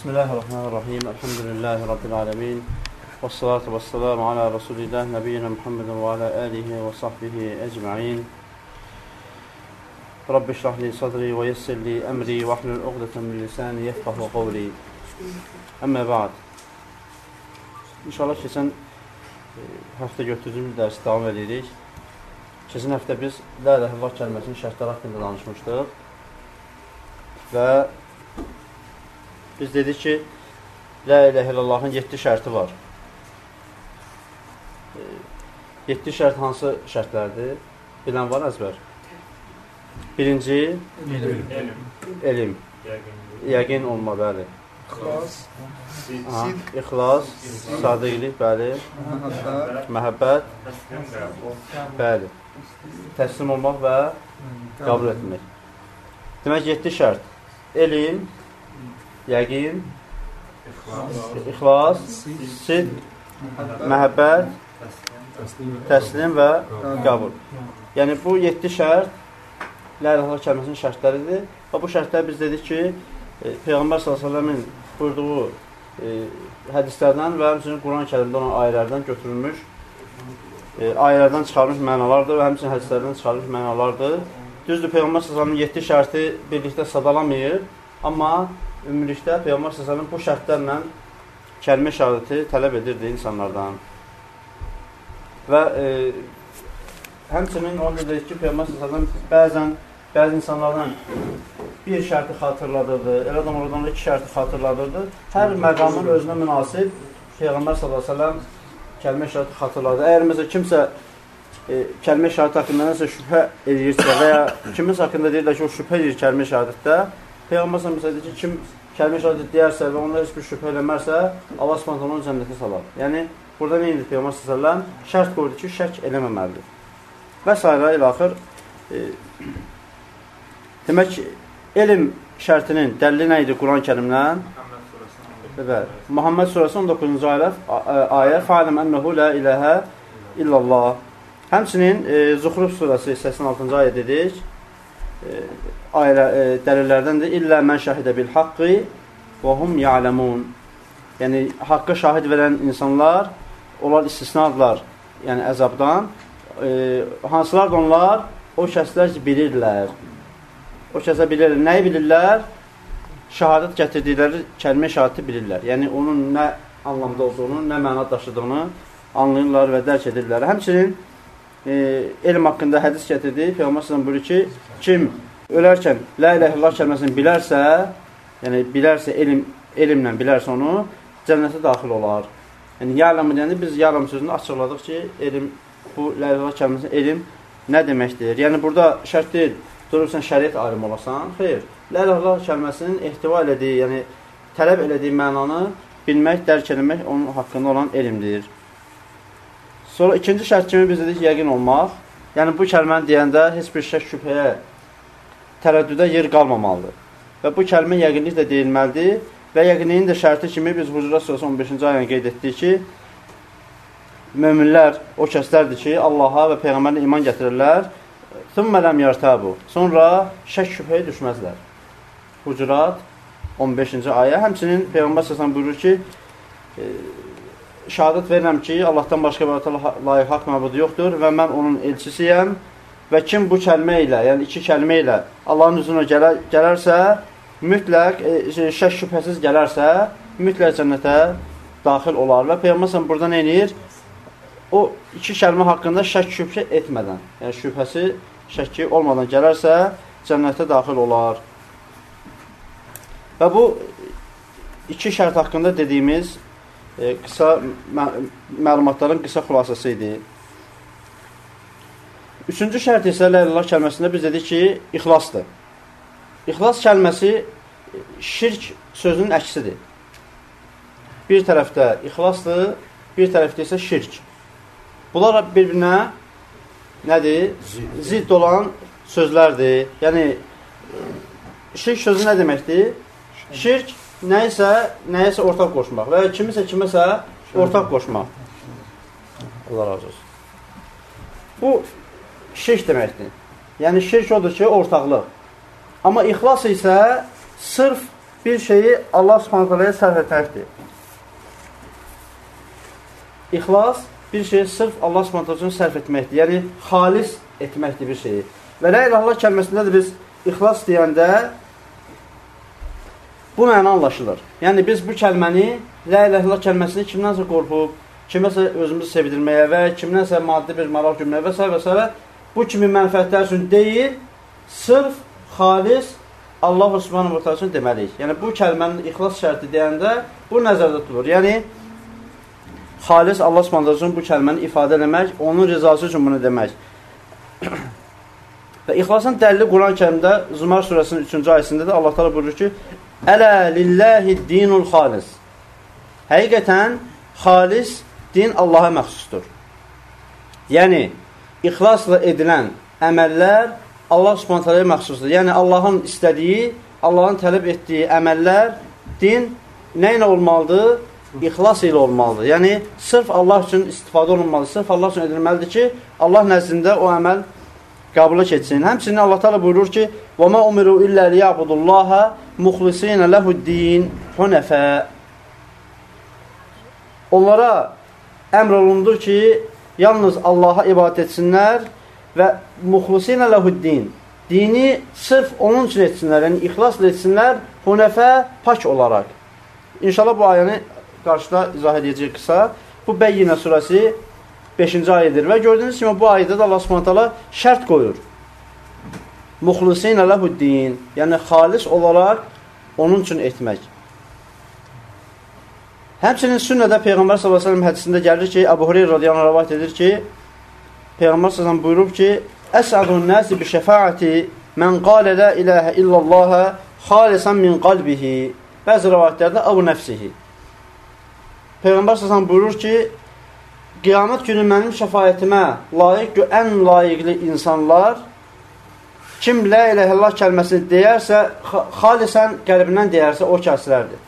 Bismillahirrahmanirrahim. Elhamdülillahi Rabbil alemin. Və salatu və salamu ala Rasulillah, Nəbiyyina Muhammedin və ala alihi və sahbihi ecma'in. Rabbi şrah li sadri və yessir li əmri və ahlul uqdatan min lisani yefqahu qavli. Əmmə ba'd. İnşallah keçən e, həftə götürdüyümüz dərsi davam edirik. Keçən həftə biz La ilə Allah kəlməsinin şərtləri haqqında danışmışdıq. Və biz dedik ki, La ilə illallahın 7 şərti var. 7 şərt hansı şərtlərdir? Bilən var əzbər? Birinci, Elm. elm. Yəqin olma, bəli. İxlas, Aha, İxlas, sadiqlik, bəli. məhəbbət, Məhəbbət, bəli. Təslim olmaq və qəbul etmək. Demək, 7 şərt. Elm, yəqin, ixlas, sidq, məhəbbət, təslim və qəbul. Yəni, bu 7 şərt ilahe kəlməsinin şərtləridir. Və bu şərtlər biz dedik ki, e, Peyğəmbər s.ə.v-in buyurduğu e, hədislərdən və həmçinin Quran-ı kərimdə olan ayələrdən götürülmüş, e, ayələrdən çıxarılmış mənalardır və həmçinin hədislərdən çıxarılmış mənalardır. Düzdür, Peyğəmbər s.ə.v-in 7 şərti birlikdə sadalamayır, amma ümumilikdə Peyğəmbər s.ə.v bu şərtlərlə kəlmə şəhadəti tələb edirdi insanlardan. Və e, həmçinin onu dedik ki, Peyğəmbər s.ə.v bəzən bəzi insanlardan bir şərti xatırladırdı, elə də oradan iki şərti xatırladırdı. Hər məqamın özünə münasib Peyğəmbər s.ə.v kəlmə şərti xatırladı. Əgər məsələn kimsə e, kəlmə şəhadət haqqında nəsə şübhə edirsə və ya kiminsə haqqında deyirlər ki, o şübhə edir kəlmə şəhadətdə, Peyğəmbər s.ə.v ki, kim kəlmə şəhadət deyərsə və onda heç bir şübhə eləmərsə, Allah s.ə.v onu cənnətə salar. Yəni, burada nə edir Peyğəmbər s.ə.v? Şərt qoydu ki, şək eləməməlidir. Və s. ilə axır e, Demək, elm şərtinin dəlili nə idi Quran-ı kərimdən? Bəli. Muhammed surəsi 19-cu ayə, ayə Fa'ləm ənəhu la iləhə illallah. Həmçinin e, Zuhruf surəsi 86-cı ayə dedik. E, ayə e, dəlillərdəndir. İllə mən şəhidə bil haqqı və hum ya'ləmun. Yəni haqqı şahid verən insanlar onlar istisnadırlar. Yəni əzabdan. E, hansılar da onlar? O kəslər ki, bilirlər. O kəsə bilirlər. Nəyi bilirlər? Şəhadət gətirdikləri kəlmə şəhadəti bilirlər. Yəni, onun nə anlamda olduğunu, nə məna daşıdığını anlayırlar və dərk edirlər. Həmçinin e, elm haqqında hədis gətirdi. Peyğəmbər sallallahu buyurur ki, kim ölərkən la ilahe illallah kəlməsini bilərsə, yəni bilərsə elm elmlə bilərsə onu, cənnətə daxil olar. Yəni ya'lamu deyəndə biz ya'lam sözünü açıqladıq ki, elm bu la ilahe illallah kəlməsinin elm nə deməkdir? Yəni burada şərt deyil durursan şəriət alim olasan, xeyr. La ilahe kəlməsinin ehtiva elədiyi, yəni tələb elədiyi mənanı bilmək, dərk eləmək onun haqqında olan elmdir. Sonra ikinci şərt kimi biz dedik yəqin olmaq. Yəni bu kəlməni deyəndə heç bir şək şübhəyə, tərəddüdə yer qalmamalıdır. Və bu kəlmə yəqinliklə deyilməlidir və yəqinliyin də şərti kimi biz Hucurat surəsi 15-ci ayəni qeyd etdik ki, möminlər o kəslərdir ki, Allaha və Peyğəmbərinə iman gətirirlər Thumma lam yartabu. Sonra şək şübhəyə düşməzlər. Hucurat 15-ci ayə. Həmçinin Peyğəmbər səsən buyurur ki, şəhadət verirəm ki, Allahdan başqa bir layiq haqq məbudu yoxdur və mən onun elçisiyəm və kim bu kəlmə ilə, yəni iki kəlmə ilə Allahın üzünə gələr, gələrsə, mütləq e, şək şübhəsiz gələrsə, mütləq cənnətə daxil olar və Peyğəmbər burada nə edir? O iki kəlmə haqqında şək şübhə etmədən, yəni şübhəsi şəkki olmadan gələrsə, cənnətə daxil olar. Və bu iki şərt haqqında dediyimiz e, qısa mə məlumatların qısa xülasəsi idi. Üçüncü şərt isə Ləlillah kəlməsində biz dedik ki, ixlasdır. İxlas kəlməsi şirk sözünün əksidir. Bir tərəfdə ixlasdır, bir tərəfdə isə şirk. Bunlar bir-birinə nədir? Zidd olan sözlərdir. Yəni, şirk sözü nə deməkdir? Şirk nəyisə, nəyisə ortaq qoşmaq və ya kimisə kiməsə ortaq qoşmaq. Allah razı olsun. Bu, şirk deməkdir. Yəni, şirk odur ki, ortaqlıq. Amma ixlas isə sırf bir şeyi Allah subhanətələyə sərf etməkdir. İxlas bir şeyi sırf Allah subhanətə üçün sərf etməkdir. Yəni, xalis etməkdir bir şeyi. Və la ilahullah kəlməsində də biz ixlas deyəndə bu məna anlaşılır. Yəni, biz bu kəlməni, la ilahullah kəlməsini kimdənsə qorxub, kiməsə özümüzü sevdirməyə və kimdənsə maddi bir maraq görməyə və s. və s. bu kimi mənfəətlər üçün deyil, sırf xalis Allah wa ta'ala üçün deməliyik. Yəni bu kəlmənin ixlas şərti deyəndə bu nəzərdə tutulur. Yəni xalis Allah Subhanahu üçün bu kəlməni ifadə etmək, onun rızası üçün bunu demək. Və ixlasın dəlili Quran-Kərimdə Zumar surəsinin 3-cü ayəsində də Allah Taala buyurur ki: "Ələ lillahi dinul xalis." Həqiqətən xalis din Allaha məxsusdur. Yəni ixlasla edilən əməllər Allah Subhanahu taalaya məxsusdur. Yəni Allahın istədiyi, Allahın tələb etdiyi əməllər din nə ilə olmalıdır? İxlas ilə olmalıdır. Yəni sırf Allah üçün istifadə olunmalıdır. Sırf Allah üçün edilməlidir ki, Allah nəzdində o əməl qəbula keçsin. Həmçinin Allah Taala buyurur ki: "Və ma umiru illə liya'budullaha muxlisina lehu'd-din hunafa." Onlara əmr olundu ki, yalnız Allaha ibadət etsinlər və muxlisina lehu'd-din. Dini sırf onun üçün etsinlər, yəni ixlasla etsinlər, hunəfə pak olaraq. İnşallah bu ayəni qarşıda izah edəcək qısa. Bu Bəyyinə surəsi 5-ci ayədir və gördüyünüz kimi bu ayədə də Allah Subhanahu şərt qoyur. Muxlisin lehu'd-din, yəni xalis olaraq onun üçün etmək. Həmçinin sünnədə Peyğəmbər sallallahu əleyhi və səlləm hədisində gəlir ki, Əbu Hüreyrə radiyallahu anh rivayet edir ki, Peyğəmbər sallallahu buyurub ki, "Əs'adun nasi bi şəfaati men qala la ilaha illallah xalisan min qalbihi." Bəzi rivayətlərdə Əbu Nəfsihi. Peyğəmbər sallallahu buyurur ki, qiyamət günü mənim şəfayətimə layiq, ən layiqli insanlar kim la ilahe illallah kəlməsini deyərsə, xalisən qəlbindən deyərsə, o kəslərdir.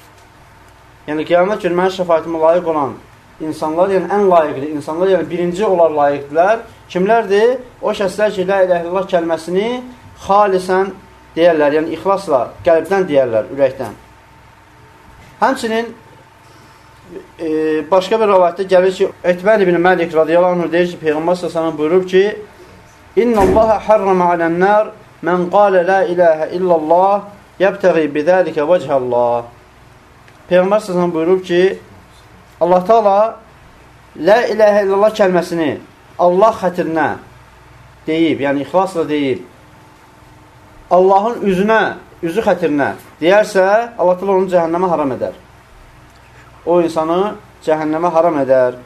Yəni, qiyamət günü mənim şəfayətimə layiq olan insanlar, yəni ən layiqli insanlar, yəni birinci olar layiqdilər. Kimlərdir? O şəxslər ki, la ilahe illallah kəlməsini xalisən deyərlər, yəni ixlasla, qəlbdən deyərlər, ürəkdən. Həmçinin e, başqa bir rəvayətdə gəlir ki, Etbər ibn Məlik radiyallahu anh deyir ki, Peyğəmbər səsələn buyurub ki, İnna Allaha harrama alən-nar mən qalə la ilahə illallah yəbtəği bidəlikə vəcəllah. Peyğəmbər səsələn buyurub ki, Allah Taala la ilahə illallah kəlməsini Allah xətrinə deyib, yəni ixlasla deyib, Allahın üzünə, üzü xətrinə deyərsə, Allah Taala onu cəhənnəmə haram edər o insanı cəhənnəmə haram edər.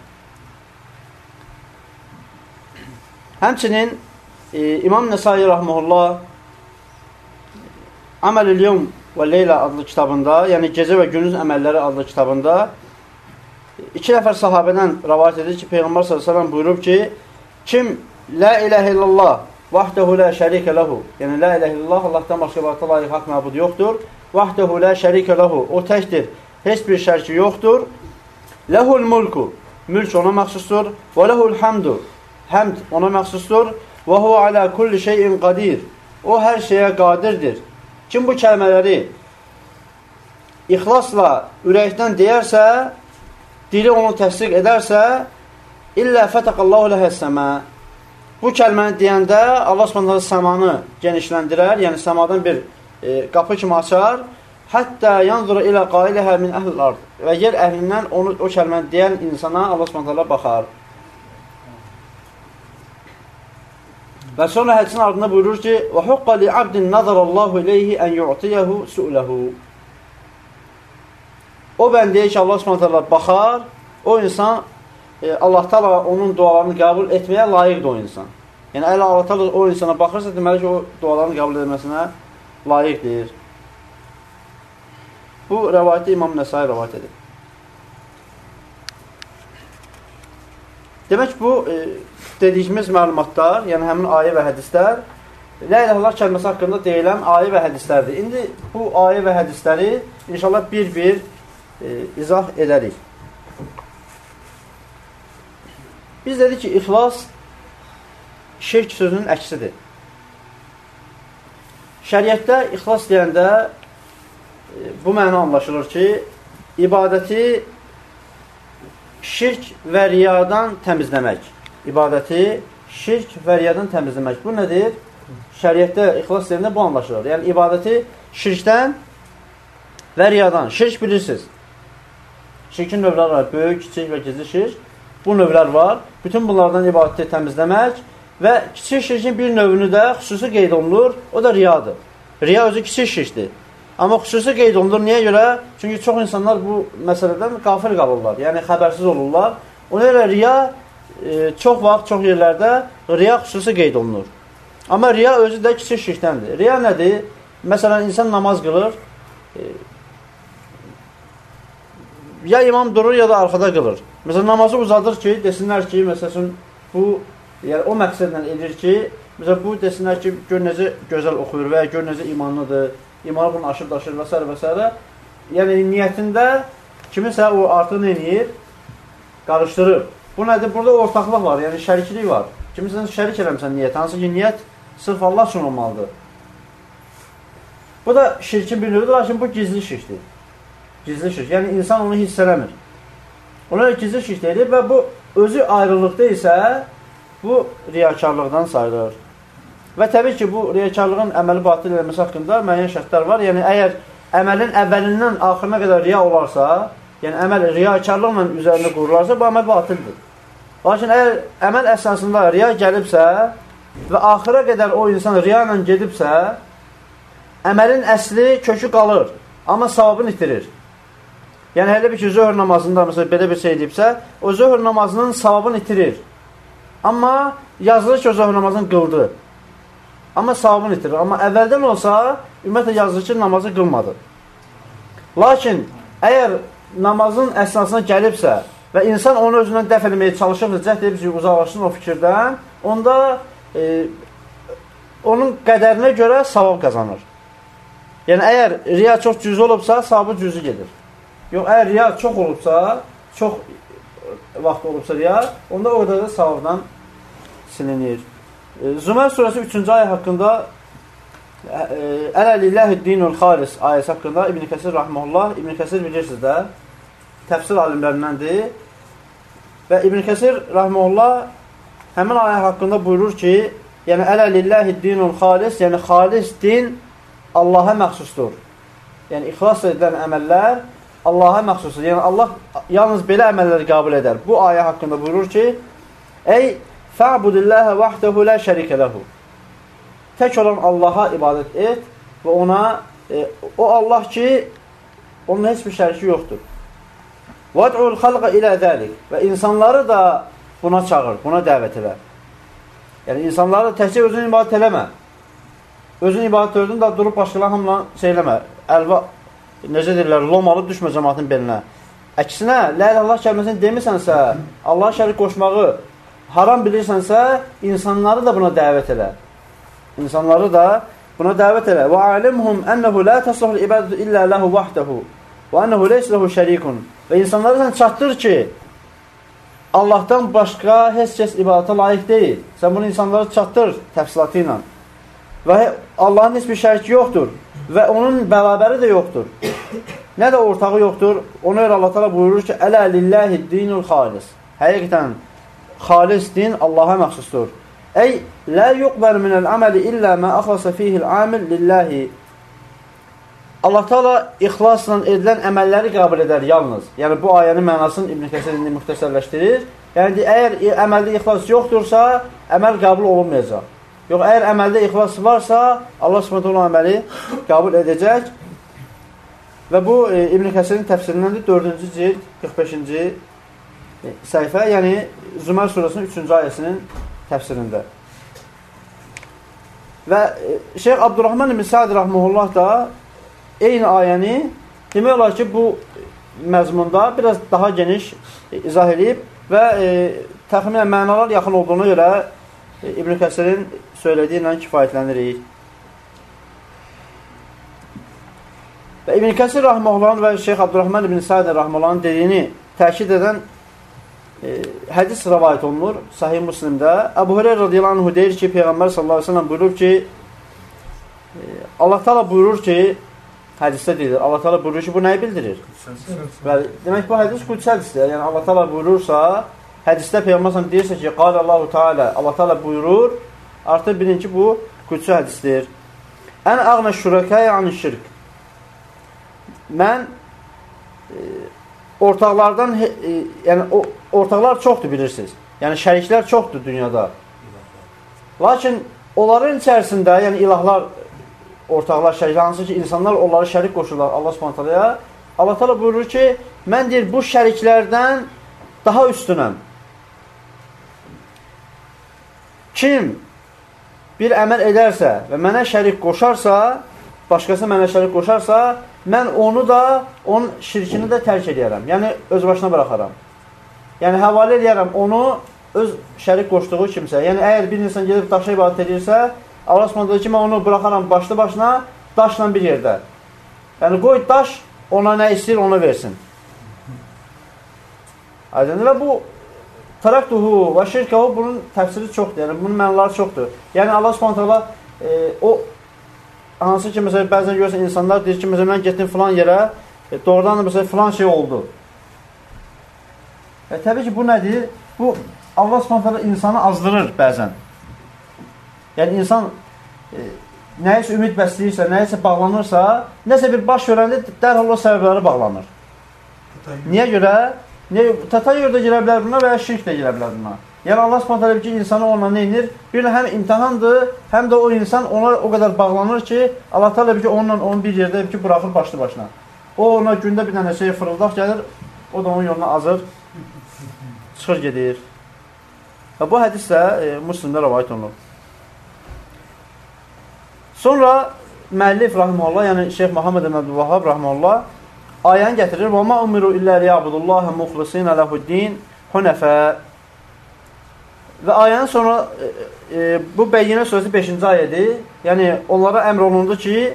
Həmçinin e, İmam Nəsai Rahmanullah Əməl-ül Yevm və Leyla adlı kitabında, yəni Gecə və Günüz əməlləri adlı kitabında iki nəfər sahabədən rəvayət edir ki, Peyğəmbər s.ə.v buyurub ki, kim La iləhə illallah vəhdəhu la şərikə ləhu yəni La iləhə illallah Allahdan başqa ibadətə layiq haqq məbud yoxdur vəhdəhu la şərikə ləhu o təkdir heç bir şərki yoxdur. Ləhul mulku, mülk ona məxsusdur. Və ləhul hamdu, həmd ona məxsusdur. Və huva alə kulli şeyin qadir. O hər şeyə qadirdir. Kim bu kəlmələri ixlasla ürəkdən deyərsə, dili onu təsdiq edərsə, illə fətəqallahu ləhəssəmə. Bu kəlməni deyəndə Allah Subhanahu səmanı genişləndirər, yəni səmadan bir e, qapı kimi açar Hətta yanzura ilə qailəhə min əhl ard. Və yer əhlindən onu o kəlməni deyən insana Allah Subhanahu baxar. Və sonra hədisin ardında buyurur ki: "Və huqqa li abdin nazarallahu ileyhi en yu'tiyahu su'lehu." O bəndəyə ki, Allah Subhanahu baxar, o insan e, Allah Taala onun dualarını qəbul etməyə layiqdir o insan. Yəni əgər Allah Taala o insana baxırsa, deməli ki, o dualarını qəbul etməsinə layiqdir. Bu rəvayəti İmam Nəsai rəvayət edir. Demək, bu e, dediyimiz məlumatlar, yəni həmin ayə və hədislər, La ilahəllah kəlməsi haqqında deyilən ayə və hədislərdir. İndi bu ayə və hədisləri inşallah bir-bir e, izah edərik. Biz dedik ki, ixlas şirk sözünün əksidir. Şəriətdə ixlas deyəndə bu məna anlaşılır ki, ibadəti şirk və riyadan təmizləmək. İbadəti şirk və riyadan təmizləmək. Bu nədir? Şəriətdə, ixlas yerində bu anlaşılır. Yəni, ibadəti şirkdən və riyadan. Şirk bilirsiniz. Şirkin növləri var. Böyük, kiçik və gizli şirk. Bu növlər var. Bütün bunlardan ibadəti təmizləmək və kiçik şirkin bir növünü də xüsusi qeyd olunur. O da riyadır. Riya özü kiçik şirkdir. Amma xüsusi qeyd olunur. Niyə görə? Çünki çox insanlar bu məsələdən qafil qalırlar. Yəni, xəbərsiz olurlar. Ona görə riya e, çox vaxt, çox yerlərdə riya xüsusi qeyd olunur. Amma riya özü də kiçik şirkdəndir. Riya nədir? Məsələn, insan namaz qılır. E, ya imam durur, ya da arxada qılır. Məsələn, namazı uzadır ki, desinlər ki, məsələn, bu yəni, o məqsədlə edir ki, məsələn, bu desinlər ki, gör necə gözəl oxuyur və ya gör necə imanlıdır imanı bunu aşır daşır və s. və s. Yəni, niyyətində kiminsə o artıq nə edir? Qarışdırır. Bu nədir? Burada ortaqlıq var, yəni şəriklik var. Kimisən şərik eləmsən niyyət, hansı ki, niyyət sırf Allah üçün olmalıdır. Bu da şirkin bir növüdür, lakin bu gizli şirkdir. Gizli şirk. Yəni, insan onu hiss eləmir. Ona gizli şirk deyilir və bu özü ayrılıqda isə bu riyakarlıqdan sayılır. Və təbii ki, bu riyakarlığın əməli batil eləməsi haqqında müəyyən şərtlər var. Yəni, əgər əməlin əvvəlindən axırına qədər riya olarsa, yəni əməl riyakarlıqla üzərində qurularsa, bu əməl batildir. Lakin əgər əməl əsasında riya gəlibsə və axıra qədər o insan riya ilə gedibsə, əməlin əsli kökü qalır, amma savabını itirir. Yəni, elə bir ki, zöhr namazında məsələn, belə bir şey deyibsə, o zöhr namazının savabını itirir. Amma yazılır ki, o zöhr namazını qıldı. Amma savabını itirir. Amma əvvəldən olsa, ümumiyyətlə yazır ki, namazı qılmadı. Lakin, əgər namazın əsnasına gəlibsə və insan onu özündən dəf eləməyə çalışırsa, cəhd edib ki, uzaqlaşsın o fikirdən, onda e, onun qədərinə görə savab qazanır. Yəni, əgər riya çox cüzü olubsa, savabı cüzü gedir. Yox, əgər riya çox olubsa, çox vaxt olubsa riya, onda o qədər də savabdan silinir. Zümər surəsi 3-cü ayə haqqında Ələ lilləhi dinul xalis ayəsi haqqında İbn Kəsir rahmehullah, İbn Kəsir bilirsiniz də, təfsir alimlərindəndir. Və İbn Kəsir rahmehullah həmin ayə haqqında buyurur ki, yəni ələ lilləhi dinul xalis, yəni xalis din Allaha məxsusdur. Yəni ixlas edilən əməllər Allaha məxsusdur. Yəni Allah yalnız belə əməlləri qəbul edər. Bu ayə haqqında buyurur ki, ey Fə'budilləhə vəhdəhu lə şərikə ləhu. Tək olan Allaha ibadət et və ona, e, o Allah ki, onun heç bir şəriki yoxdur. Vəd'ul xalqa ilə dəlik və insanları da buna çağır, buna dəvət elə. Yəni, insanları təkcə özünü ibadət eləmə. Özün ibadət öldün da durub başqalarına hamla şey eləmə. Əlva, necə deyirlər, lom alıb düşmə cəmatın belinə. Əksinə, lə Allah kəlməsini demisənsə, Allah şərik qoşmağı haram bilirsənsə, insanları da buna dəvət elə. İnsanları da buna dəvət elə. Və alimhum ənəhu la təsləhul ibadətü illə ləhu vahdehu və ənəhu leys ləhu şərikun. Və insanları sən çatdır ki, Allahdan başqa heç kəs ibadətə layiq deyil. Sən bunu insanlara çatdır təfsilatı ilə. Və Allahın heç bir şərik yoxdur və onun bərabəri də yoxdur. Nə də ortağı yoxdur. Ona görə Allah təala buyurur ki, "Ələ lillahi dinul xalis." Həqiqətən xalis din Allaha məxsusdur. Ey, lə yuqbəl minəl əməli illə mə əxlasa fihil amil lilləhi. Allah Taala ixlasla edilən əməlləri qəbul edər yalnız. Yəni bu ayənin mənasını İbn Kəsir indi müxtəsərləşdirir. Yəni əgər əməldə ixlas yoxdursa, əməl qəbul olunmayacaq. Yox, əgər əməldə ixlas varsa, Allah Subhanahu o əməli qəbul edəcək. Və bu e, İbn Kəsirin təfsirindəndir 4-cü cild 45-ci səhifə, yəni Zümər surəsinin 3-cü ayəsinin təfsirində. Və e, Şeyx Abdurrahman ibn Sa'd rahmehullah da eyni ayəni demək olar ki, bu məzmunda biraz daha geniş izah edib və e, təxminən mənalar yaxın olduğuna görə e, İbn Kəsirin söylədiyi ilə kifayətlənirik. Və İbn Kəsir rahmehullahın və Şeyx Abdurrahman ibn Sa'd rahmehullahın dediyini təkid edən e, hədis rəvayət olunur Sahih Müslimdə. Əbu Hüreyra radiyallahu anhu deyir ki, Peyğəmbər sallallahu əleyhi və səlləm buyurur ki, e, Allah Taala buyurur ki, hədisdə deyilir. Allah Taala buyurur ki, bu nəyi bildirir? Bəli, demək bu hədis qudsi hədisdir. Yəni Allah Taala buyurursa, hədisdə Peyğəmbər sallallahu deyirsə ki, qala Allahu Taala, Allah Taala buyurur, artıq bilin ki, bu qudsi hədisdir. Ən ağna şurakaya an şirk. Mən e, ortaqlardan e, yəni o ortaqlar çoxdur bilirsiniz. Yəni şəriklər çoxdur dünyada. Lakin onların içərisində, yəni ilahlar ortaqlar şəriklər hansı ki, insanlar onları şərik qoşurlar Allah Subhanahu taalaya. Allah Taala buyurur ki, mən deyir bu şəriklərdən daha üstünəm. Kim bir əməl edərsə və mənə şərik qoşarsa, başqası mənə şərik qoşarsa, mən onu da, onun şirkini də tərk edərəm. Yəni, öz başına buraxaram. Yəni, həvalə edərəm onu öz şərik qoşduğu kimsə. Yəni, əgər bir insan gedib daşa ibadət edirsə, Allah Subhanahu ki, mən onu buraxaram başlı başına, daşla bir yerdə. Yəni, qoy daş ona nə istəyir, ona versin. Aydındır və bu Taraktuhu və şirkahu bunun təfsiri çoxdur. Yəni bunun mənaları çoxdur. Yəni Allah Subhanahu e, o hansı ki məsələn bəzən görürsən insanlar deyir ki, məsələn mən getdim filan yerə, e, doğrudan da məsələn filan şey oldu. E, təbii ki, bu nədir? Bu Allah Subhanahu insanı azdırır bəzən. Yəni insan e, nəyisə ümid bəsləyirsə, nəyisə bağlanırsa, nəsə bir baş verəndə dərhal o səbəbləri bağlanır. Niyə görə? Ne, tatayur da girə bilər buna və ya şirk də girə bilər buna. Yəni Allah Subhanahu ki, insanı onunla nə edir? Bir həm imtahandır, həm də o insan ona o qədər bağlanır ki, Allah Taala ki, onunla onu bir yerdə ki, buraxır başlı başına. O ona gündə bir dənə şey fırıldaq gəlir, o da onun yoluna azır, çıxır gedir. Və bu hədis də e, Müslimdə rivayet olunur. Sonra müəllif rahimehullah, yəni Şeyx Muhammed ibn Abdülvahhab rahimehullah ayəni gətirir. Və ma umiru illə liyabudullaha muxlisin ləhuddin hunəfə. Və ayənin sonra e, e, bu Bəyyinə surəsi 5-ci ayədir. Yəni onlara əmr olundu ki,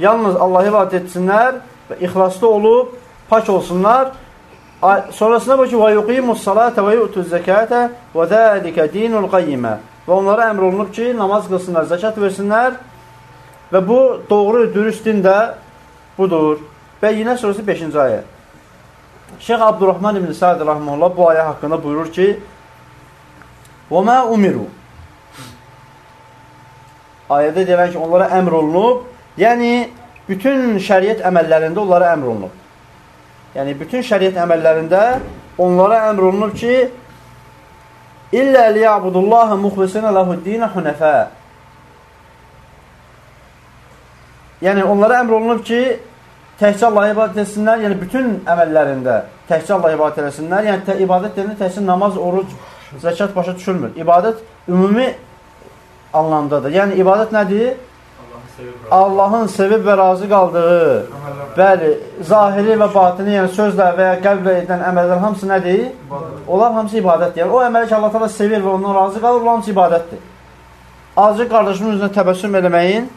yalnız Allahı ibadət etsinlər və ixlaslı olub pak olsunlar. Sonrasında bu ki, və yu'tuz zəkatə və zəlikə dinul qayyimə. Və onlara əmr olunub ki, namaz qılsınlar, zəkat versinlər və bu doğru, dürüst din də budur. Bəyyinə surəsi 5-ci ayə. Şeyx Abdurrahman ibn Sa'd rahmanullah bu ayə haqqında buyurur ki: "Və mə umiru" Ayədə deyilən ki, onlara əmr olunub, yəni bütün şəriət əməllərində onlara əmr olunub. Yəni bütün şəriət əməllərində onlara əmr olunub ki, illə liyabudullaha muxlisina lehu'd-din hunafa. Yəni onlara əmr olunub ki, təkcə Allaha ibadət etsinlər, yəni bütün əməllərində təkcə Allaha ibadət etsinlər. Yəni tə, ibadət deyəndə təkcə namaz, oruc, zəkat başa düşülmür. İbadət ümumi anlamdadır. Yəni ibadət nədir? Allahın sevib və razı qaldığı, bəli, zahiri və batini, yəni sözlə və ya qəlblə edilən əməllər hamısı nədir? Onlar hamısı ibadətdir. Yəni, o əməli ki, Allah təala sevir və ondan razı qalır, onlar hamısı ibadətdir. Azcıq qardaşımın üzrə təbəssüm eləməyin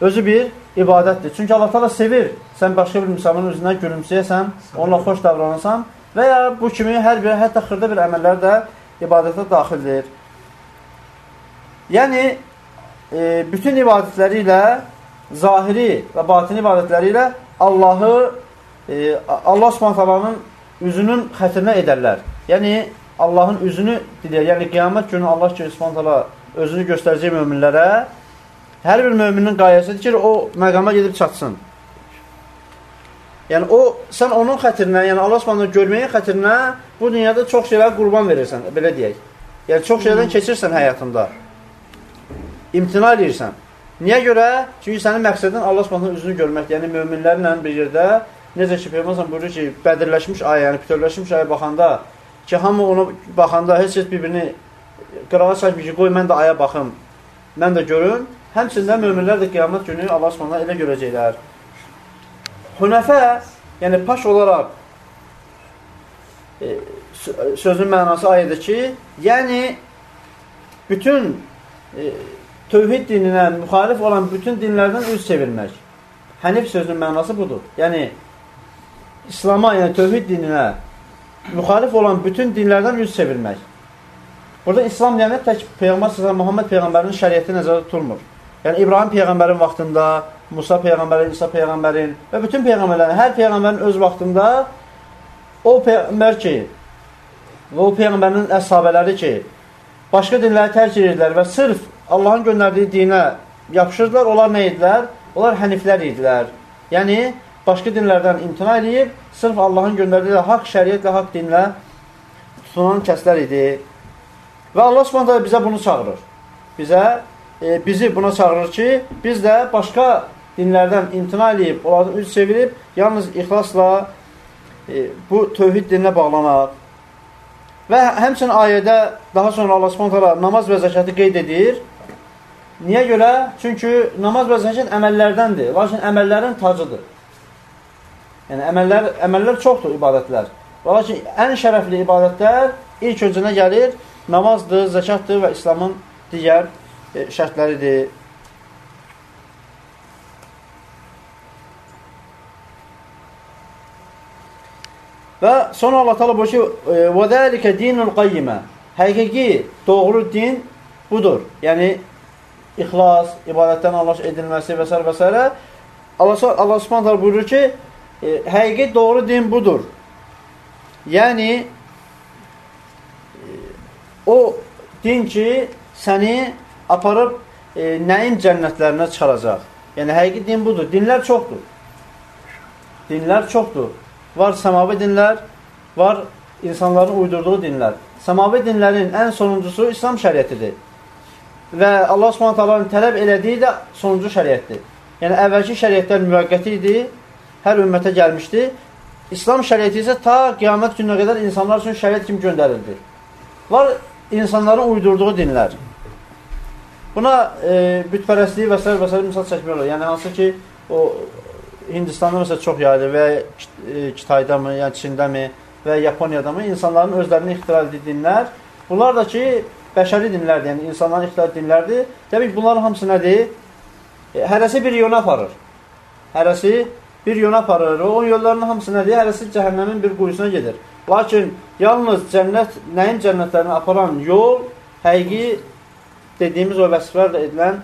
özü bir ibadətdir. Çünki Allah təala sevir. Sən başqa bir müsəlmanın üzündən gülümsəyəsən, onunla xoş davranırsan və ya bu kimi hər bir hətta xırda bir əməllər də ibadətə daxildir. Yəni e, bütün ibadətləri ilə zahiri və batini ibadətləri ilə Allahı e, Allah Subhanahu üzünün xətrinə edərlər. Yəni Allahın üzünü diləyir. Yəni qiyamət günü Allah Subhanahu özünü göstərəcək möminlərə Hər bir möminin qayəsidir ki, o məqama gedib çatsın. Yəni o sən onun xətrinə, yəni Allah Subhanahu görməyin xətrinə bu dünyada çox şeylər qurban verirsən, belə deyək. Yəni çox şeylərdən keçirsən həyatında. İmtina edirsən. Niyə görə? Çünki sənin məqsədin Allah Subhanahu üzünü görməkdir. Yəni möminlərlə bir yerdə necə ki Peyğəmbər buyurur ki, bədirləşmiş ay, yəni bütövləşmiş aya baxanda ki, hamı ona baxanda heç heç bir-birini qırağa çəkmir ki, qoy mən də aya baxım. Mən də görüm. Həmçində möminlər də qiyamət günü Allah Subhanahu elə görəcəklər. Hünəfə, yəni paş olaraq e, sözün mənası ayədir ki, yəni bütün e, tövhid dininə müxalif olan bütün dinlərdən üz çevirmək. Hənif sözünün mənası budur. Yəni İslama, yəni tövhid dininə müxalif olan bütün dinlərdən üz çevirmək. Burada İslam deyəndə tək Peyğəmbər Muhammed Peyğəmbərinin şəriəti nəzərdə tutulmur. Yəni İbrahim peyğəmbərin vaxtında, Musa peyğəmbərin, İsa peyğəmbərin və bütün peyğəmbərlərin, hər peyğəmbərin öz vaxtında o peyğəmbər ki, və o peyğəmbərin əshabələri ki, başqa dinləri tərk edirdilər və sırf Allahın göndərdiyi dinə yapışırdılar, onlar nə idilər? Onlar həniflər idilər. Yəni, başqa dinlərdən imtina edib, sırf Allahın göndərdiyi haqq şəriyyətlə, haqq dinlə tutunan kəslər idi. Və Allah subhanətə bizə bunu çağırır. Bizə, e, bizi buna çağırır ki, biz də başqa dinlərdən imtina edib, onlardan üz çevirib, yalnız ixlasla e, bu tövhid dininə bağlanaq. Və həmçinin ayədə daha sonra Allah subhanətə namaz və zəkatı qeyd edir. Niyə görə? Çünki namaz və zəkat əməllərdəndir. Lakin əməllərin tacıdır. Yəni, əməllər, əməllər çoxdur ibadətlər. Lakin ən şərəfli ibadətlər ilk öncənə gəlir, namazdır, zəkatdır və İslamın digər şərtləridir. Və sonra Allah təala buyurur ki: "Və zəlikə dinul qayyimə." Həqiqi doğru din budur. Yəni ixlas, ibadətdən Allah edilməsi və s. və s. Allah, Allah subhanətlər buyurur ki, e, həqiqi doğru din budur. Yəni, e, o din ki, səni aparıb e, nəyin cənnətlərinə çıxaracaq. Yəni, həqiqi din budur. Dinlər çoxdur. Dinlər çoxdur. Var səmavi dinlər, var insanların uydurduğu dinlər. Səmavi dinlərin ən sonuncusu İslam şəriyyətidir və Allah taalanın tələb elədiyi də sonuncu şəriətdir. Yəni əvvəlki şəriətlər müvəqqəti idi, hər ümmətə gəlmişdi. İslam şəriəti isə ta qiyamət gününə qədər insanlar üçün şəriət kimi göndərildi. Var insanların uydurduğu dinlər. Buna e, bütpərəstliyi və s. və s. misal çəkmək olur. Yəni hansı ki, o Hindistanda məsələn çox yayılır və e, Kitayda mı, yəni Çində mi və Yaponiyada mı insanların özlərinin ixtira etdiyi dinlər. Bunlar da ki, bəşəri dinlərdir, yəni insanların ixtiyar dinlərdir. Təbii ki, bunların hamısı nədir? E, hərəsi bir yöna aparır. Hərəsi bir yöna aparır. O yolların hamısı nədir? Hərəsi cəhənnəmin bir quyusuna gedir. Lakin yalnız cənnət, nəyin cənnətlərini aparan yol həqiqi dediyimiz o vəsflərlə edilən,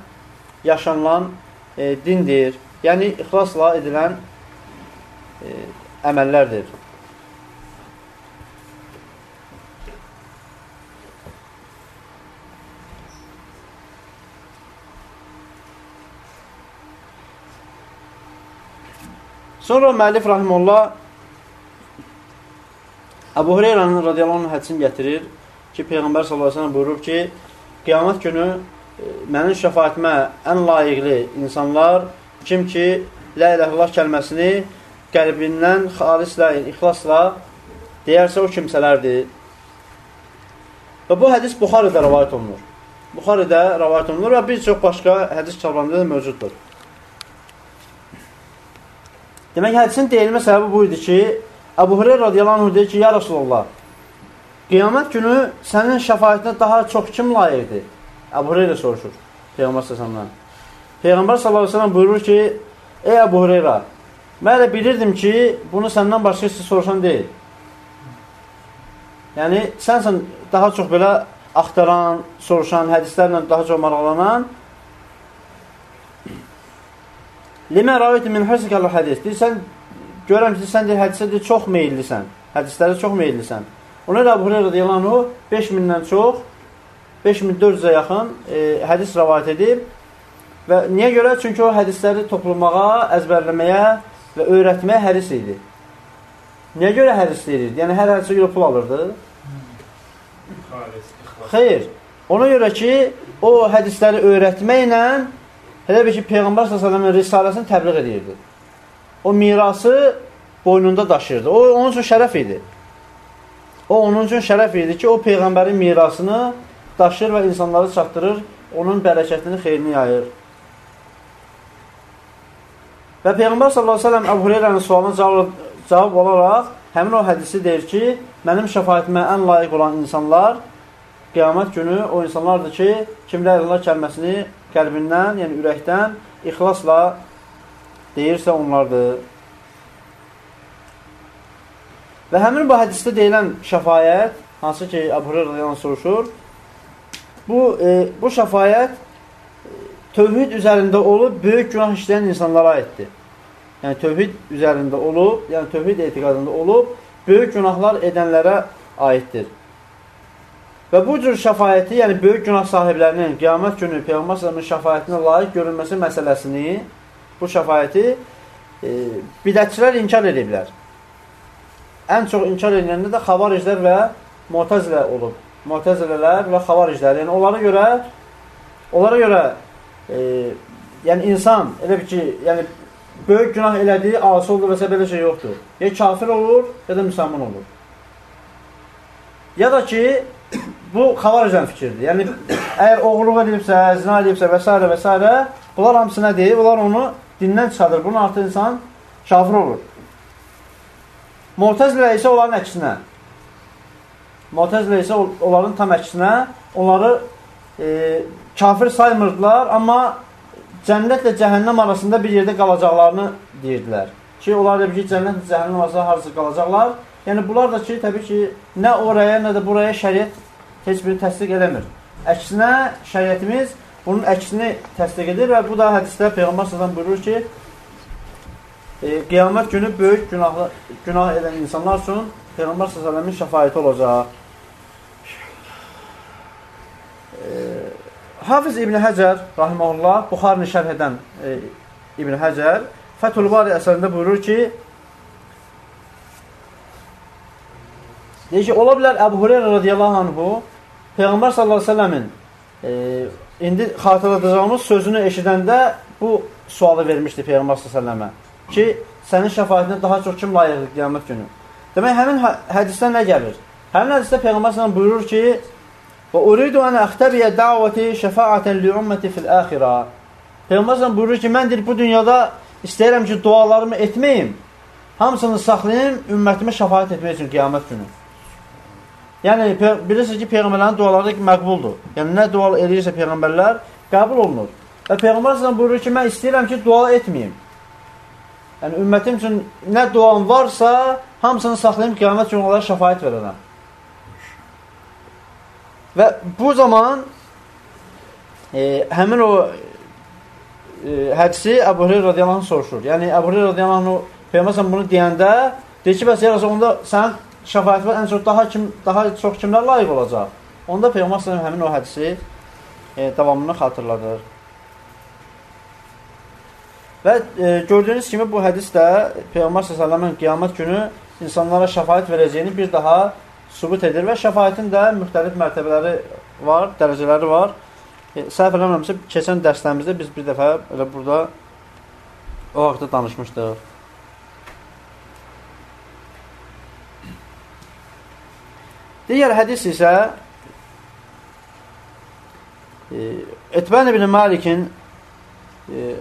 yaşanılan e, dindir. Yəni, ixlasla edilən e, əməllərdir. Sonra müəllif rahimullah Əbu Hureyranın radiyallahu anh hədisini gətirir ki, Peyğəmbər s.ə.v buyurub ki, qiyamət günü e, mənim şəfayətimə ən layiqli insanlar kim ki, lə iləhullah kəlməsini qəlbindən xalislə, ixlasla deyərsə o kimsələrdir. Və bu hədis Buxarıda rəvayət olunur. Buxarıda rəvayət olunur və bir çox başqa hədis kitablarında da mövcuddur. Demək, hədisin deyilmə səbəbi bu idi ki, Əbu Hüreyr radiyallahu anh deyir ki, ya Rasulullah, qiyamət günü sənin şəfayətinə daha çox kim layiqdir? Əbu Hüreyr soruşur Peyğəmbər səsəmdən. Peyğəmbər s.ə.v buyurur ki, ey Əbu Hüreyra, mən də bilirdim ki, bunu səndən başqa heç soruşan deyil. Yəni, sənsən daha çox belə axtaran, soruşan, hədislərlə daha çox maraqlanan, Limə rəvayət min həsikəl hədis. Deyirsən, görəm ki, sən deyir, hədisə deyir, çox meyillisən. Hədislərə çox meyillisən. Ona da Əbu Hüreyra radiyallahu 5000-dən çox, 5400-ə yaxın e, hədis rəvayət edib. Və niyə görə? Çünki o hədisləri toplamağa, əzbərləməyə və öyrətməyə həris idi. Niyə görə həris deyir? Yəni, hər hədisə görə pul alırdı? Xeyr. Ona görə ki, o hədisləri öyrətməklə Elə bir ki, Peyğəmbər s.ə.v-in risaləsini təbliğ edirdi. O mirası boynunda daşıyırdı. O, onun üçün şərəf idi. O, onun üçün şərəf idi ki, o Peyğəmbərin mirasını daşıyır və insanları çatdırır, onun bərəkətini, xeyrini yayır. Və Peyğəmbər s.ə.v Əbu Hüreyrənin sualına cavab, cavab olaraq həmin o hədisi deyir ki, mənim şəfayətimə ən layiq olan insanlar qiyamət günü o insanlardır ki, kimlər Allah kəlməsini qəlbindən, yəni ürəkdən ixlasla deyirsə onlardır. Və həmin bu hədisdə deyilən şəfayət, hansı ki, Əbu radiyallahu soruşur, bu, e, bu şəfayət e, tövhid üzərində olub böyük günah işləyən insanlara aiddir. Yəni tövhid üzərində olub, yəni tövhid etiqadında olub böyük günahlar edənlərə aiddir. Və bu cür şəfayəti, yəni böyük günah sahiblərinin qiyamət günü Peyğəmbər sallallahu şəfayətinə layiq görülməsi məsələsini, bu şəfayəti e, bidətçilər inkar ediblər. Ən çox inkar ediləndə də xavariclər və mu'tazilə olub. Mu'tazilələr və xavariclər. Yəni onlara görə onlara görə e, yəni insan elə bir ki, yəni böyük günah elədiyi, asi olur və s. belə şey yoxdur. Ya kafir olur, ya da müsəlman olur. Ya da ki, bu xavaricən fikirdir. Yəni, əgər oğurluq edilibsə, zina edilibsə və s. və s. bunlar hamısı nə deyir? Bunlar onu dindən çıxadır. Bunun artıq insan kafir olur. Mu'təzilə isə onların əksinə. Mu'təzilə isə onların tam əksinə onları e, kafir saymırdılar, amma cənnətlə cəhənnəm arasında bir yerdə qalacaqlarını deyirdilər. Ki, onlar da ki, cənnətlə cəhənnəm arasında harcı qalacaqlar. Yəni, bunlar da ki, təbii ki, nə oraya, nə də buraya şəriət heç biri təsdiq eləmir. Əksinə, şəriətimiz bunun əksini təsdiq edir və bu da hədisdə Peyğəmbər s.ə.v buyurur ki, e, qiyamət günü böyük günahlı, günah edən insanlar üçün Peyğəmbər s.ə.v-in şəfayəti olacaq. E, Hafiz İbn Həcər, rahiməhullah, Buxarını şərh edən e, İbn Həcər, Fəthul Bari əsərində buyurur ki, deyir ki, ola bilər Əbu Hureyra radiyallahu anhu Peyğəmbər sellemin e, indi xatırladacağımız sözünü eşidəndə bu sualı vermişdi Peyğəmbər selleme ki, sənin şəfayətinə daha çox kim layiqdir qiyamət günü? Demək, həmin hə, hədisdən nə gəlir? Həmin hədisdə Peyğəmbər sallallahu buyurur ki, Və uridu an əxtəbiyə davəti şəfaətən li ümməti fil əxirə. Peyğəmbər buyurur ki, mən deyir, bu dünyada istəyirəm ki, dualarımı etməyim, hamısını saxlayım, ümmətimə şəfaət etmək üçün qiyamət günü. Yəni, bilirsiniz ki, Peyğəmbərlərin duaları məqbuldur. Yəni, nə dua edirsə Peyğəmbərlər, qəbul olunur. Və Peyğəmbər buyurur ki, mən istəyirəm ki, dua etməyim. Yəni, ümmətim üçün nə duam varsa, hamısını saxlayım, qiyamət günü onlara şəfaət verərəm. Və bu zaman e, həmin o e, hədisi Əbu Hüreyra radiyallahu soruşur. Yəni Əbu Hüreyra radiyallahu Peyğəmbər bunu deyəndə deyir ki, bəs yarasa onda sən şəfaətinə ən çox daha kim daha çox kimlər layiq olacaq? Onda Peyğəmbər həmin o hədisi e, davamını xatırladır. Və e, gördüyünüz kimi bu hədis də Peyğəmbər sallallahu qiyamət günü insanlara şəfaət verəcəyini bir daha sübut edir və şəfayətin də müxtəlif mərtəbələri var, dərəcələri var. E, səhv eləmirəmsə, keçən dərslərimizdə biz bir dəfə elə burada o haqda danışmışdıq. Digər hədis isə e, Etbən ibn Malikin e,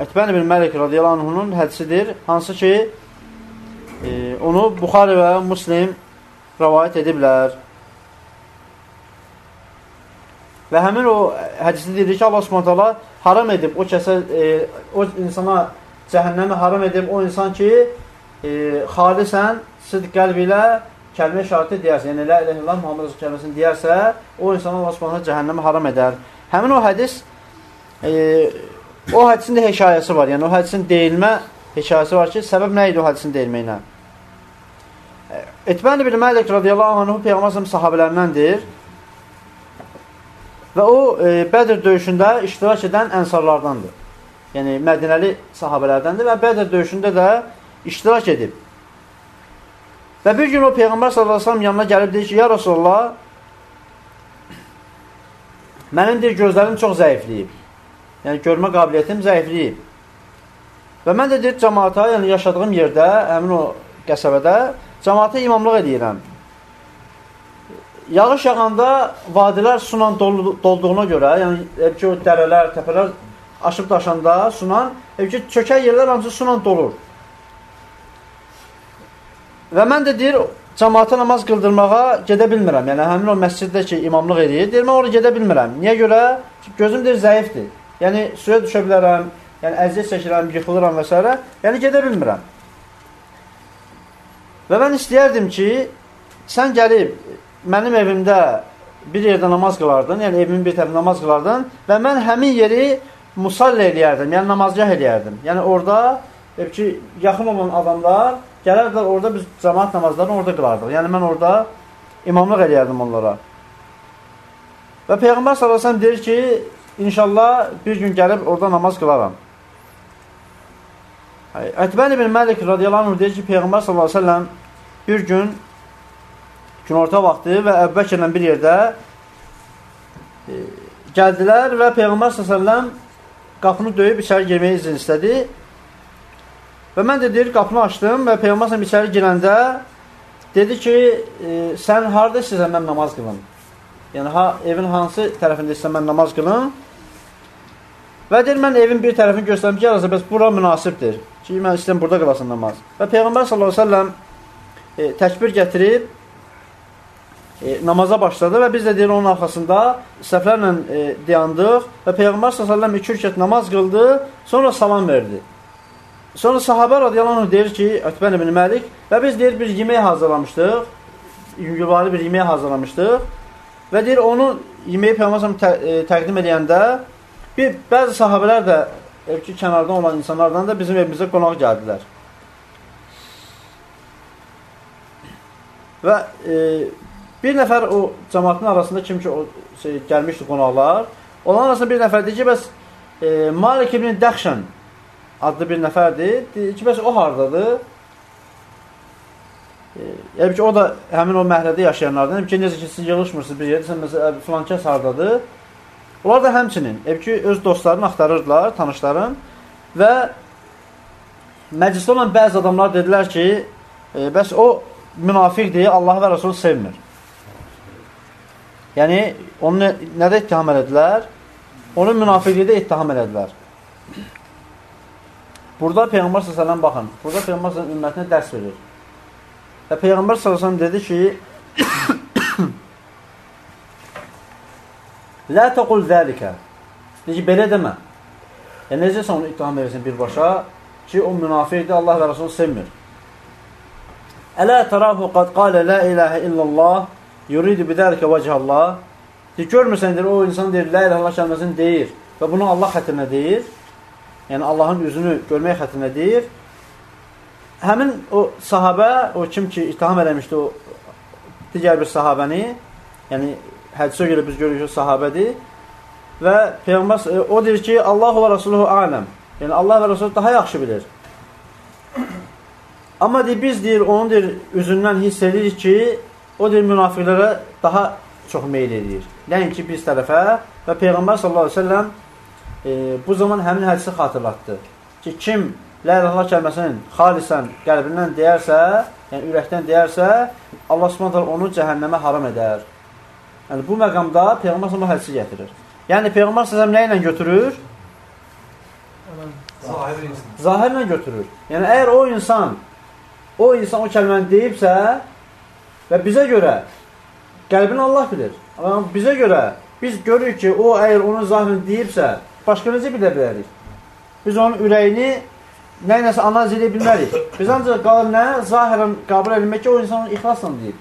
Etbən ibn Malik radiyallahu anhunun hədisidir, hansı ki e, onu Buxari və Muslim rəvayət ediblər. Və həmin o hədisdə deyilir ki, Allah Subhanahu haram edib o kəsə e, o insana cəhənnəmi haram edib o insan ki, e, xalisən sidq qəlbi ilə kəlmə şahidi deyərsə, yəni la ilahe illallah Muhammed Rasul kəlməsini deyərsə, o insana Allah Subhanahu cəhənnəmi haram edər. Həmin o hədis e, o hədisin də hekayəsi var. Yəni o hədisin deyilmə hekayəsi var ki, səbəb nə idi o hədisin deyilməyinə? Etbən ibn Məlik radiyallahu anhu Peyğəmbər sahabələrindəndir. Və o e, Bədr döyüşündə iştirak edən ənsarlardandır. Yəni Mədinəli sahabələrdəndir və Bədr döyüşündə də iştirak edib. Və bir gün o Peyğəmbər sallallahu əleyhi və səlləm yanına gəlib deyir ki, ya Rasulullah, mənim deyir gözlərim çox zəifləyib. Yəni görmə qabiliyyətim zəifləyib. Və mən də deyir cəmaata, yəni yaşadığım yerdə, həmin o qəsəbədə cəmaata imamlıq edirəm. Yağış yağanda vadilər suyla dolduğuna görə, yəni ki, o dərələr, təpələr aşıb daşanda sunan, ki, çökək yerlər hamısı suyla dolur. Və mən də deyir, cəmaata namaz qıldırmağa gedə bilmirəm. Yəni, həmin o məsciddə ki, imamlıq edir, deyir, mən oraya gedə bilmirəm. Niyə görə? Gözüm deyir, zəifdir. Yəni, suya düşə bilərəm, yəni əziyyət çəkirəm, yıxılıram və s. Yəni, gedə bilmirəm. Və mən istəyərdim ki, sən gəlib mənim evimdə bir yerdə namaz qılardın, yəni evimin bir tərəfində namaz qılardın və mən həmin yeri musalla eləyərdim, yəni namazgah eləyərdim. Yəni orada ki, yaxın olan adamlar gələrdilər orada biz cəmaat namazlarını orada qılardıq. Yəni mən orada imamlıq eləyərdim onlara. Və Peyğəmbər əleyhi deyir ki, inşallah bir gün gəlib orada namaz qılaram. Ətbən ibn Məlik radiyallahu anh deyir ki, Peyğəmbər sallallahu əleyhi və səlləm bir gün günorta vaxtı və Əbbəkirlə bir yerdə e, gəldilər və Peyğəmbər s.ə.v qapını döyüb içəri girməyə izin istədi. Və mən də deyir, qapını açdım və Peyğəmbər s.ə.v içəri girəndə dedi ki, e, sən harada istəsən mən namaz qılım. Yəni, ha, evin hansı tərəfində istəsən mən namaz qılım. Və deyir, mən evin bir tərəfini göstərim ki, yarasa, bəs bura münasibdir. Ki, mən istəyirəm burada qılasın namaz. Və Peyğəmbər s.ə.v e, təkbir gətirib e, namaza başladı və biz də deyir onun arxasında səhvlərlə e, dayandıq və Peyğəmbər s.ə.v iki rükət namaz qıldı, sonra salam verdi. Sonra sahabə radiyallahu deyir ki, Ötbən ibn Məlik və biz deyir bir yemək hazırlamışdıq, yüngülvari bir yemək hazırlamışdıq və deyir onu yeməyi Peyğəmbər tə, e, təqdim edəndə bir bəzi sahabələr də ev ki, kənardan olan insanlardan da bizim evimizə qonaq gəldilər. Və e, bir nəfər o cəmatın arasında kim ki o şey, gəlmişdi qonaqlar, onların arasında bir nəfər deyir ki, bəs e, Malik ibn Dəxşən adlı bir nəfərdir. Deyir ki, bəs o hardadır? E, yəni ki, o da həmin o məhəllədə yaşayanlardan. Ki, necə ki, siz yığılışmırsınız bir yerdə, sən məsələn, filan kəs hardadır? Onlar da həmçinin, ev ki, öz dostlarını axtarırdılar, tanışların və məclisdə olan bəzi adamlar dedilər ki, e, bəs o münafiqdir, Allah və Rasul sevmir. Yəni, onu nə, nədə ittiham elədilər? Onu münafiqlikdə ittiham elədilər. Burada Peyğəmbər s.ə.v baxın, burada Peyğəmbər s.ə.v ümmətinə dərs verir. Və Peyğəmbər s.ə.v dedi ki, Lə təqul zəlikə. Ki, belə demə. Yəni, necə sən onu ittiham edirsən birbaşa ki, o münafiqdir, Allah və Rasul sevmir. Ələ tərahu qad qalə la ilahə illallah yuridu bidəlikə vəcəhallah deyir, görmürsən, deyir, o insan deyir, la ilahə illallah kəlməsini deyir və bunu Allah xətrinə deyir, yəni Allahın üzünü görmək xətrinə deyir. Həmin o sahabə, o kim ki, ittiham eləmişdi o digər bir sahabəni, yəni hədisə görə biz görürük ki, sahabədir və Peyğəmbər o deyir ki, Allah və Rasuluhu aləm, yəni Allah və Rasulü daha yaxşı bilir. Amma deyir, biz deyir, onun deyir, üzündən hiss edirik ki, o deyir, münafiqlərə daha çox meyl edir. Nəinki biz tərəfə və Peyğəmbər sallallahu aleyhi ve selləm e, bu zaman həmin hədisi xatırlatdı. Ki, kim la ilaha kəlməsinin xalisən qəlbindən deyərsə, yəni ürəkdən deyərsə, Allah subhanətə onu cəhənnəmə haram edər. Yəni, bu məqamda Peyğəmbər sallallahu hədisi gətirir. Yəni, Peyğəmbər sallallahu nə ilə götürür? Zahirlə götürür. Yəni, əgər o insan o insan o kəlməni deyibsə və bizə görə qəlbini Allah bilir. Amma bizə görə biz görürük ki, o əgər onun zahirini deyibsə, başqa necə bilə bilərik? Biz onun ürəyini nə ilə analiz edə bilmərik. Biz ancaq qalır nə? Zahirən qəbul edilmək ki, o insan onu ixlasla deyib.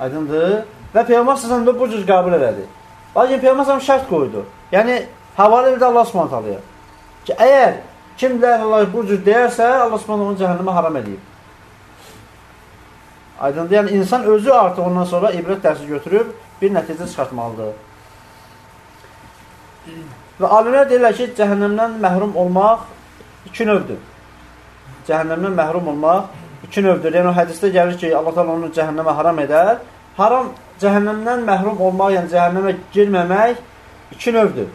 Aydındır? Və Peyğəmbər də bu cür qəbul elədi. Lakin Peyğəmbər səsəm şərt qoydu. Yəni, havalə edir Allah subhantalıya. Ki, əgər Kim la ilahe bu cür deyərsə, Allah Subhanahu onu cəhənnəmə haram edib. Aydındır? Yəni insan özü artıq ondan sonra ibrət dərsi götürüb bir nəticə çıxartmalıdır. Və alimlər deyirlər ki, cəhənnəmdən məhrum olmaq iki növdür. Cəhənnəmdən məhrum olmaq iki növdür. Yəni o hədisdə gəlir ki, Allah Taala onu cəhənnəmə haram edər. Haram cəhənnəmdən məhrum olmaq, yəni cəhənnəmə girməmək iki növdür.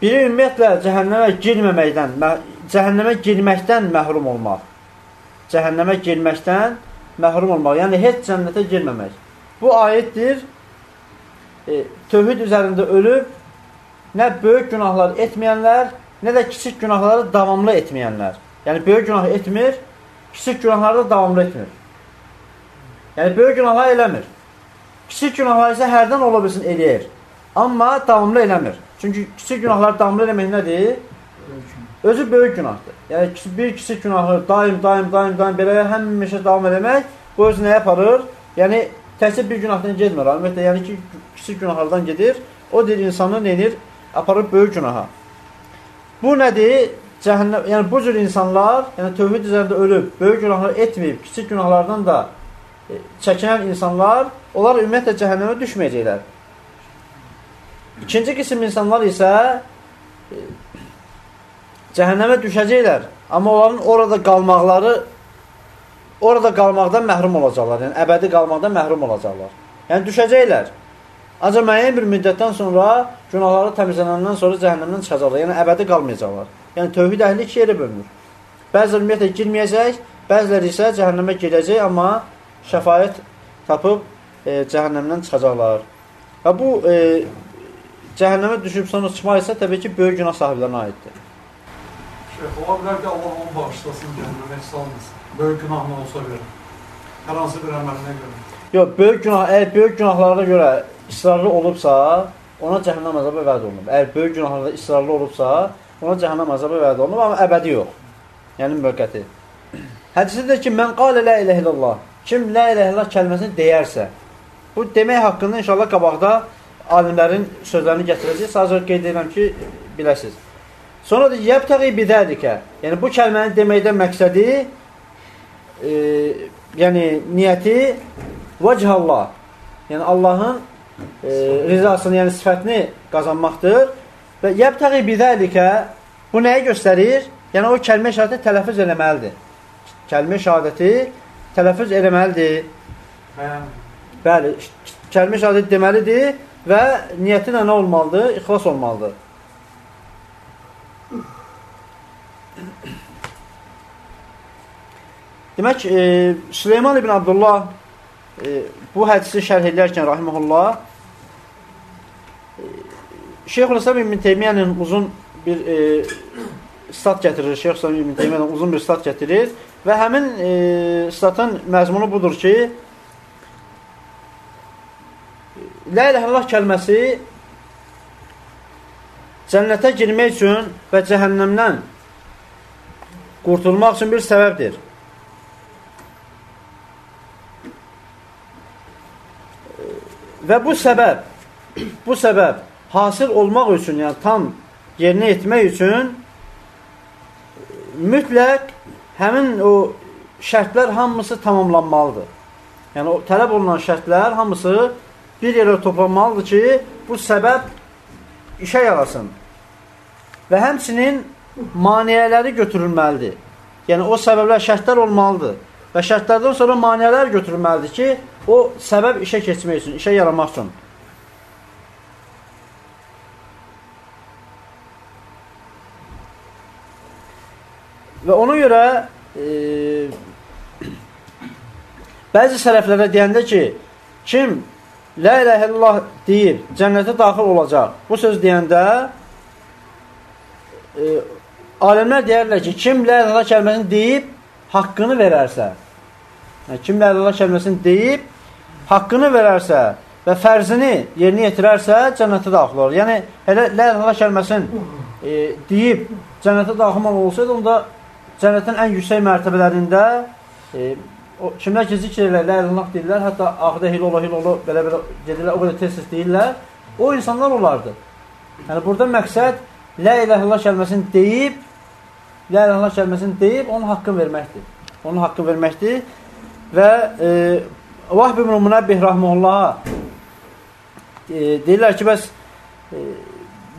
Biri ümumiyyətlə cəhənnəmə girməməkdən, cəhənnəmə girməkdən məhrum olmaq. Cəhənnəmə girməkdən məhrum olmaq. Yəni, heç cənnətə girməmək. Bu ayətdir, e, tövhid üzərində ölüb, nə böyük günahlar etməyənlər, nə də kiçik günahları davamlı etməyənlər. Yəni, böyük günah etmir, kiçik günahları da davamlı etmir. Yəni, böyük günahlar eləmir. Kiçik günahlar isə hərdən ola bilsin eləyir. Amma davamlı eləmir. Çünki kiçik günahları damla eləmək nədir? Özü böyük günahdır. Yəni bir kiçik günahı daim, daim, daim, daim belə həmişə davam eləmək Bu öz nəyə aparır? Yəni, təhsil bir günahdan gedmir. Ümumiyyətlə, yəni ki, kiçik günahlardan gedir. O deyir, insanı neynir? Aparır böyük günaha. Bu nədir? Cəhənnəm, yəni bu cür insanlar, yəni tövhid üzərində ölüb, böyük günahlar etməyib, kiçik günahlardan da e, çəkinən insanlar, onlar ümumiyyətlə cəhənnəmə düşməyəcəklər. İkinci qism insanlar isə e, cəhənnəmə düşəcəklər. Amma onların orada qalmaqları orada qalmaqdan məhrum olacaqlar. Yəni əbədi qalmaqdan məhrum olacaqlar. Yəni düşəcəklər. Ancaq müəyyən bir müddətdən sonra günahları təmizlənəndən sonra cəhənnəmdən çıxacaqlar. Yəni əbədi qalmayacaqlar. Yəni tövhid əhli iki yerə bölünür. Bəziləri ümumiyyətlə girməyəcək, bəziləri isə cəhənnəmə girəcək, amma şəfayət tapıb e, cəhənnəmdən çıxacaqlar. Və bu e, cəhənnəmə düşüb sonra çıxmaq isə təbii ki, böyük günah sahiblərinə aiddir. Şeyh, ola bilər ki, Allah onu bağışlasın, cəhənnəmə salmasın. Böyük günahına olsa belə. Hər hansı bir əməlinə görə. Yox, böyük günah, əgər böyük günahlara görə israrlı olubsa, ona cəhənnəm əzabı vəd olunub. Əgər böyük günahlarda israrlı olubsa, ona cəhənnəm əzabı vəd olunub, amma əbədi yox. Yəni müvəqqəti. Hədisdə ki, mən qalə la ilahe illallah. Kim la ilahe illallah kəlməsini deyərsə, bu demək haqqında inşallah qabaqda alimlərin sözlərini gətirəcək. Sadəcə qeyd edirəm ki, biləsiniz. Sonra da yəbtəği bidəlikə. Yəni bu kəlməni deməkdən məqsədi e, yəni niyyəti vəchallah. Yəni Allahın e, rizasını, yəni sifətini qazanmaqdır. Və yəbtəği bidəlikə bu nəyi göstərir? Yəni o kəlmə şəhadəti tələffüz eləməlidir. Kəlmə şəhadəti tələffüz eləməlidir. Bəyan. Bəli, kəlmə şəhadəti deməlidir və niyyəti də nə olmalıdır? İxlas olmalıdır. Demək, e, Süleyman ibn Abdullah e, bu hədisi şərh edərkən, rahiməhullah, e, Şeyxülislam ibn Teymiyyənin uzun bir e, stat gətirir, Şeyxülislam ibn Teymiyyənin uzun bir stat gətirir və həmin e, statın məzmunu budur ki, La ilə illallah kəlməsi cənnətə girmək üçün və cəhənnəmdən qurtulmaq üçün bir səbəbdir. Və bu səbəb, bu səbəb hasil olmaq üçün, yəni tam yerinə etmək üçün mütləq həmin o şərtlər hamısı tamamlanmalıdır. Yəni o tələb olunan şərtlər hamısı bir yerə toplanmalıdır ki, bu səbəb işə yarasın. Və həmçinin maniyələri götürülməlidir. Yəni, o səbəblər şərtlər olmalıdır. Və şərtlərdən sonra maniyələr götürülməlidir ki, o səbəb işə keçmək üçün, işə yaramaq üçün. Və ona görə e, bəzi sələflərə deyəndə ki, kim La ilahe illallah deyir, cənnətə daxil olacaq. Bu söz deyəndə e, alimlər deyərlər ki, kim ilahe illallah kəlməsini deyib, haqqını verərsə, yəni, kim ilahe illallah kəlməsini deyib, haqqını verərsə və fərzini yerinə yetirərsə, cənnətə daxil olur. Yəni, elə ilahe illallah kəlməsini e, deyib, cənnətə daxil olsaydı, onda cənnətin ən yüksək mərtəbələrində e, o, kimlər ki, zikr edirlər, lə illallah deyirlər, hətta axıda hilolo, hilolo, belə-belə gedirlər, o qədər tez-tez deyirlər, o insanlar olardı. Yəni, burada məqsəd lə illallah kəlməsini deyib, lə illallah kəlməsini deyib, onun haqqını verməkdir. Onun haqqını verməkdir və e, Vahb ibn Münabbih rahmehullaha e, deyirlər ki, bəs e,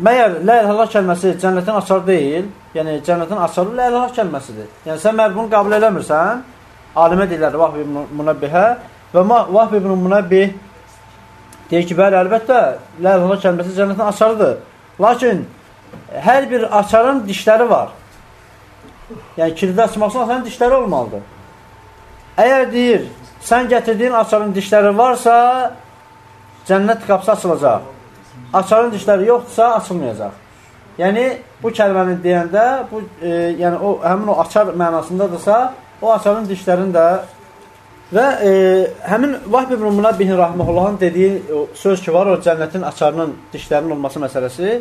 məyər lə illallah kəlməsi cənnətin açarı deyil, yəni cənnətin açarı lə illallah kəlməsidir. Yəni, sən məhz bunu qabul eləmirsən, alimə deyirlər Vahb ibn Munabbihə və Vahb ibn Munabbih deyir ki, bəli, əlbəttə, ləl-hula kəlməsi cənnətin açarıdır. Lakin hər bir açarın dişləri var. Yəni, kilidi açmaq üçün açarın dişləri olmalıdır. Əgər deyir, sən gətirdiyin açarın dişləri varsa, cənnət qapısı açılacaq. Açarın dişləri yoxdursa, açılmayacaq. Yəni, bu kəlməni deyəndə, bu, e, yəni, o, həmin o açar mənasındadırsa, o açarın dişlərini də və e, həmin Vahb ibn Munabbihin rahmehullahın dediyi söz ki var, o cənnətin açarının dişlərinin olması məsələsi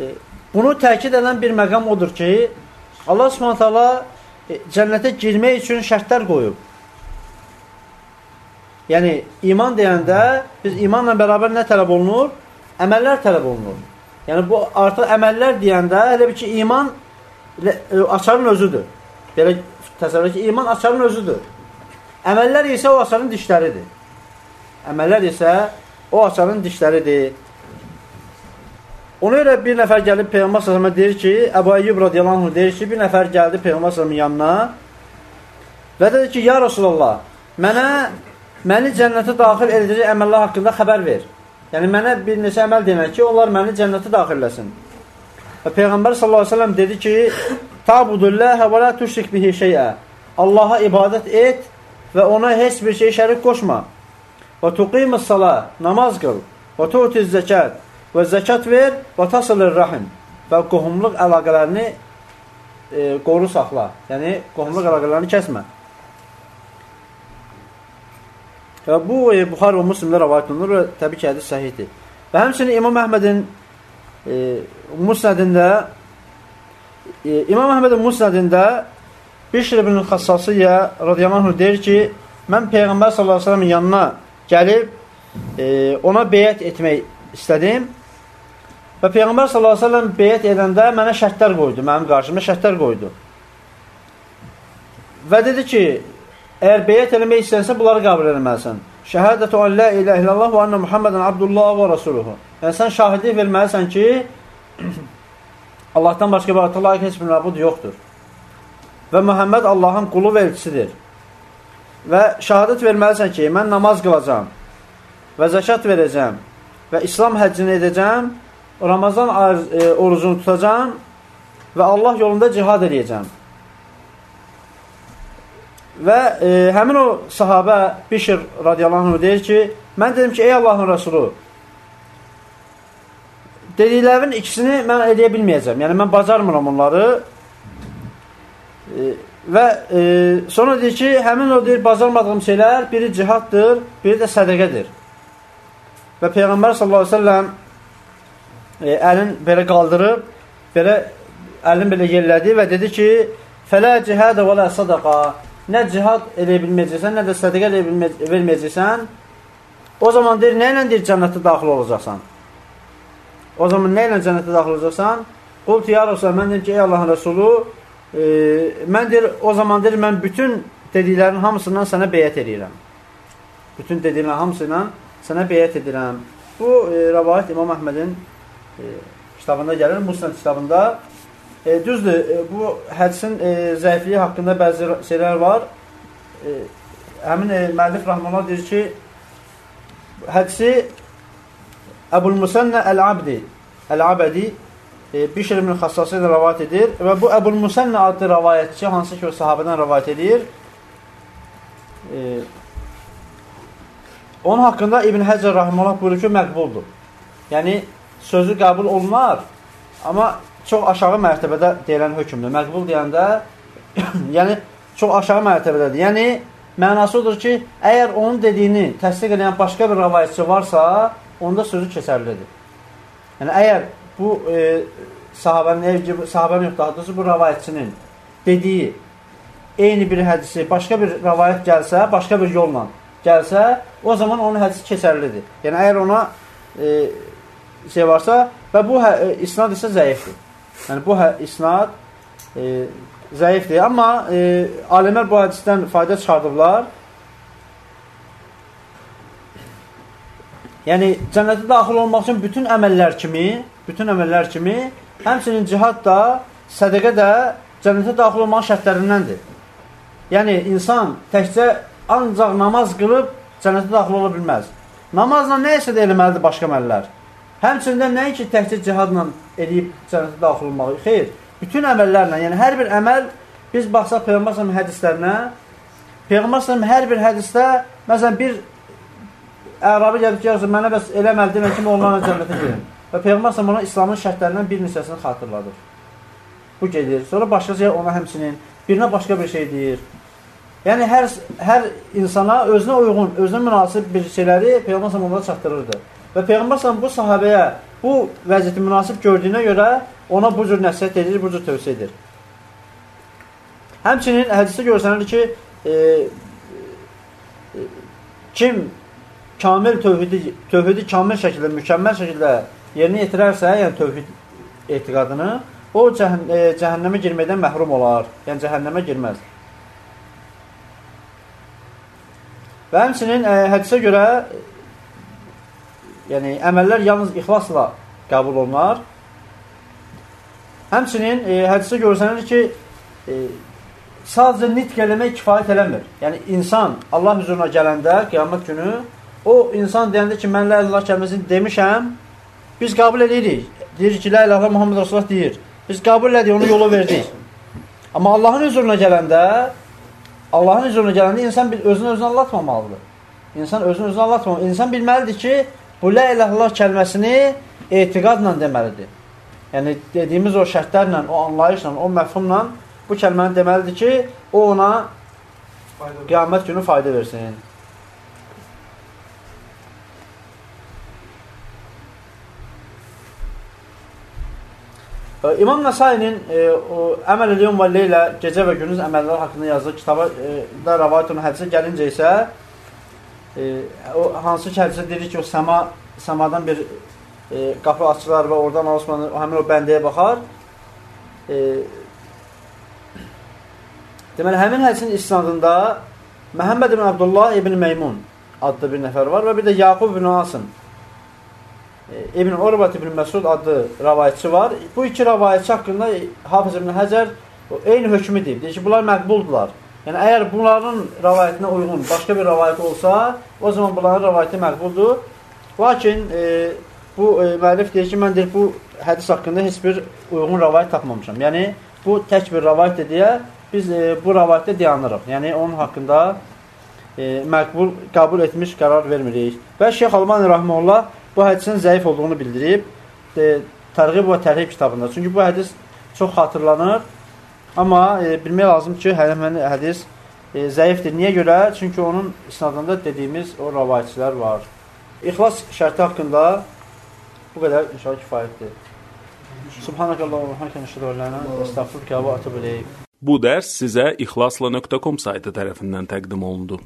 e, bunu təkid edən bir məqam odur ki, Allah subhanət hala e, cənnətə girmək üçün şərtlər qoyub. Yəni, iman deyəndə biz imanla bərabər nə tələb olunur? Əməllər tələb olunur. Yəni, bu artıq əməllər deyəndə elə bir ki, iman e, açarın özüdür. Belə təsəvvür ki, iman açarın özüdür. Əməllər isə o açarın dişləridir. Əməllər isə o açarın dişləridir. Ona görə bir nəfər gəlib Peyğəmbər sallallahu deyir ki, Əbu Əyyub radiyallahu deyir ki, bir nəfər gəldi Peyğəmbər sallallahu yanına və dedi ki, ya Rasulullah, mənə məni cənnətə daxil edəcək əməllər haqqında xəbər ver. Yəni mənə bir neçə əməl demək ki, onlar məni cənnətə daxilləsin. Və Peyğəmbər səlləm dedi ki, "Ta'budullaha və la tuşrik bihi şey'a." Allaha ibadət et və ona heç bir şey şərik qoşma. Və tuqimus-salah, namaz qıl. Və tu'tiz zəkat və zəkat ver və tasılır rahim və qohumluq əlaqələrini e, qoru saxla. Yəni, qohumluq əlaqələrini kəsmə. Və bu, e, Buxar və Müslimdə rəvayət olunur və təbii ki, hədis səhiddir. Və həmçinin İmam Əhmədin e, Musnədində e, İmam Əhmədin Musnədində Bişr ibn Xassasiyyə radiyallahu deyir ki, mən Peyğəmbər sallallahu aleyhi ve sellemin yanına gəlib e, ona beyət etmək istədim Və Peyğəmbər s.ə.v beyət edəndə mənə şərtlər qoydu, mənim qarşımda şərtlər qoydu. Və dedi ki, əgər beyət eləmək istənsə, bunları qəbul eləməlisən. Şəhədətü an la ilə illallah və anna Muhammedən abdullah və rasuluhu. Yəni, sən şahidlik verməlisən ki, Allahdan başqa bir layiq heç bir məbud yoxdur. Və Muhammed Allahın qulu və elçisidir. Və şəhadət verməlisən ki, mən namaz qılacam və zəkat verəcəm və İslam həccini edəcəm Ramazan e, orucunu tutacam və Allah yolunda cihad edəcəm. Və e, həmin o sahabə Bişir radiyallahu anh deyir ki, mən dedim ki, ey Allahın Rəsulu, dediklərin ikisini mən edə bilməyəcəm. Yəni, mən bacarmıram onları. E, və e, sonra deyir ki, həmin o deyir, bacarmadığım şeylər biri cihaddır, biri də sədəqədir. Və Peyğəmbər sallallahu aleyhi ve sellem e, əlin belə qaldırıb, belə əlini belə yerlədi və dedi ki, fələ cihadə və lə sadaqa nə cihad eləyə bilməyəcəksən, nə də sədəqə eləyə verməyəcəksən, o zaman deyir, nə ilə deyir, cənnətə daxil olacaqsan? O zaman nə ilə cənnətə daxil olacaqsan? Qult ya Rasulullah, mən deyim ki, ey Allahın Rəsulu, e, mən deyir, o zaman deyir, mən bütün dediklərin hamısından sənə beyət edirəm. Bütün dediklərin hamısından sənə beyət edirəm. Bu, e, rəvayət İmam Əhmədin e, kitabında gəlir, Musnad kitabında. E, düzdür, e, bu hədisin e, zəifliyi haqqında bəzi şeylər var. E, həmin e, müəllif Rahmanlar deyir ki, hədisi Əbul Musannə Əl-Abdi Əl-Abədi e, Bişr ibn Xassası ilə rəvayət edir və bu Əbul Musannə adlı rəvayətçi hansı ki o sahabədən rəvayət edir. E, onun haqqında İbn Həcər Rahmanlar buyurur ki, məqbuldur. Yəni, sözü qəbul olunar, amma çox aşağı mərtəbədə deyilən hökmdür. Məqbul deyəndə, yəni çox aşağı mərtəbədədir. Yəni, mənası odur ki, əgər onun dediyini təsdiq edən başqa bir rəvayətçi varsa, onda sözü keçərlidir. Yəni, əgər bu e, sahabənin, sahabənin yox, daha doğrusu bu rəvayətçinin dediyi eyni bir hədisi başqa bir rəvayət gəlsə, başqa bir yolla gəlsə, o zaman onun hədisi keçərlidir. Yəni, əgər ona e, şey varsa və bu hə, e, isnad isə zəifdir. Yəni bu hə, isnad e, zəifdir. Amma e, alimlər bu hədisdən fayda çıxardıblar. Yəni cənnətə daxil olmaq üçün bütün əməllər kimi, bütün əməllər kimi, həmçinin cihad da, sədaqə də cənnətə daxil olmaq şərtlərindəndir. Yəni insan təkcə ancaq namaz qılıb cənnətə daxil ola bilməz. Namazla nə isə də eləməlidir başqa əməllər. Həmçində nəinki təkcə cihadla eləyib cənnətə daxil olmağı, xeyr, bütün əməllərlə, yəni hər bir əməl, biz baxsaq Peyğəmbər səhəm hədislərinə, Peyğəmbər səhəm hər bir hədisdə, məsələn, bir ərabi gəlib ki, yazır, mənə bəs elə əməl demə kimi onlarla cənnətə girin. Və Peyğəmbər səhəm ona İslamın şərtlərindən bir neçəsini xatırladır. Bu gedir. Sonra başqa şey ona həmçinin, birinə başqa bir şey deyir. Yəni, hər, hər insana özünə uyğun, özünə münasib bir şeyləri Peyğəmbər onlara çatdırırdı. Və Peyğəmbər s.ə.v bu sahabəyə bu vəziyyəti münasib gördüyünə görə ona bu cür nəsiyyət edir, bu cür tövsiyə edir. Həmçinin hədisdə görsənir ki, e, e, kim kamil tövhidi, tövhidi kamil şəkildə, mükəmməl şəkildə yerinə yetirərsə, yəni tövhid etiqadını, o cəhən, e, cəhənnəmə girməkdən məhrum olar. Yəni cəhənnəmə girməz. Və həmçinin e, hədisə görə yəni əməllər yalnız ixlasla qəbul olunar. Həmçinin e, hədisə görsənir ki, e, sadəcə nitq eləmək kifayət eləmir. Yəni insan Allah huzuruna gələndə qiyamət günü o insan deyəndə ki, mən la ilaha kəlməsini demişəm, biz qəbul edirik. Deyir ki, la ilaha Muhammed Rasulullah deyir. Biz qəbul elədik, onu yola verdik. Amma Allahın huzuruna gələndə Allahın huzuruna gələndə insan özünü özünə anlatmamalıdır. İnsan özünü özünə anlatmamalıdır. İnsan bilməlidir ki, bu la ilaha kəlməsini etiqadla deməlidir. Yəni dediyimiz o şərtlərlə, o anlayışla, o məfhumla bu kəlməni deməlidir ki, o ona qiyamət günü fayda versin. İmam Nəsainin e, Əməl eləyən və Leylə gecə və gündüz əməllər haqqında yazdığı kitaba e, da rəvayət olunan hədisə gəlincə isə e, o hansı ki hədisə deyir ki, o səma səmadan bir e, qapı açılar və oradan Osman həmin o bəndəyə baxar. E, deməli həmin hədisin isnadında Məhəmməd ibn Abdullah ibn Meymun adlı bir nəfər var və bir də Yaqub ibn Asım İbn Urbat ibn Məsud adlı rəvayətçi var. Bu iki rəvayətçi haqqında Hafız ibn Həcər eyni hökmü deyib. Deyir ki, bunlar məqbuldurlar. Yəni, əgər bunların rəvayətinə uyğun başqa bir rəvayət olsa, o zaman bunların rəvayəti məqbuldur. Lakin e, bu e, müəllif deyir ki, mən deyir, bu hədis haqqında heç bir uyğun rəvayət tapmamışam. Yəni, bu tək bir rəvayətdir deyə biz e, bu rəvayətdə dayanırıq. Yəni, onun haqqında e, məqbul, qəbul etmiş qərar vermirik. Və Şeyx Almani Rahmanullah bu hədisin zəif olduğunu bildirib e, Tərğib və Tərhib kitabında. Çünki bu hədis çox xatırlanır. Amma e, bilmək lazım ki, həmin hədis e, zəifdir. Niyə görə? Çünki onun isnadında dediyimiz o rəvayətçilər var. İxlas şərti haqqında bu qədər inşallah kifayətdir. Subhanakallah və hamdəkə nəşhədu an la ilaha illə entə estəğfiruka və etûbü ileyk. Bu dərs sizə ixlasla.com saytı tərəfindən təqdim olundu.